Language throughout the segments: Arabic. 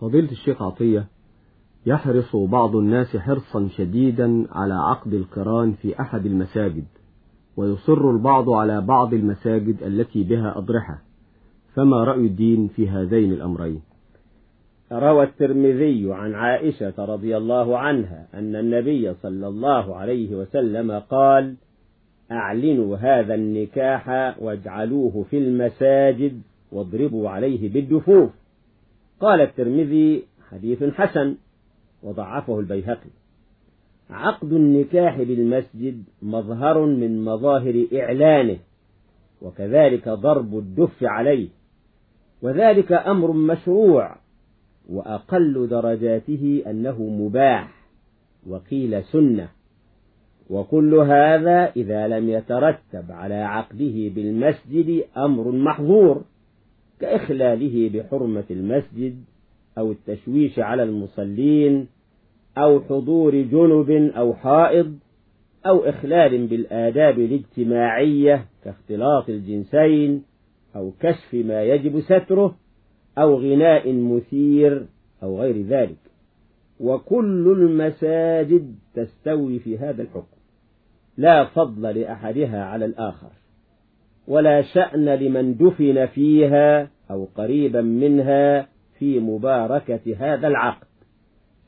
فضيلة الشيخ عطية يحرص بعض الناس حرصا شديدا على عقد القران في أحد المساجد ويصر البعض على بعض المساجد التي بها أضرحة فما رأي الدين في هذين الأمرين؟ روى الترمذي عن عائشة رضي الله عنها أن النبي صلى الله عليه وسلم قال أعلنوا هذا النكاح واجعلوه في المساجد واضربوا عليه بالدفوف. قال الترمذي حديث حسن وضعفه البيهقي. عقد النكاح بالمسجد مظهر من مظاهر إعلانه وكذلك ضرب الدف عليه وذلك أمر مشروع وأقل درجاته أنه مباح وقيل سنة. وكل هذا إذا لم يترتب على عقده بالمسجد أمر محظور. كإخلاله بحرمة المسجد أو التشويش على المصلين أو حضور جنب أو حائض أو إخلال بالآداب الاجتماعية كاختلاط الجنسين أو كشف ما يجب ستره أو غناء مثير أو غير ذلك. وكل المساجد تستوي في هذا الحكم. لا فضل لأحدها على الآخر. ولا شأن لمن دفن فيها أو قريبا منها في مباركة هذا العقد.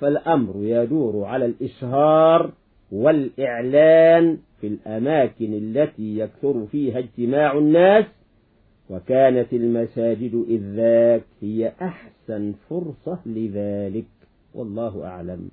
فالأمر يدور على الإشهار والإعلان في الأماكن التي يكثر فيها اجتماع الناس وكانت المساجد إذ ذاك هي أحسن فرصة لذلك. والله أعلم.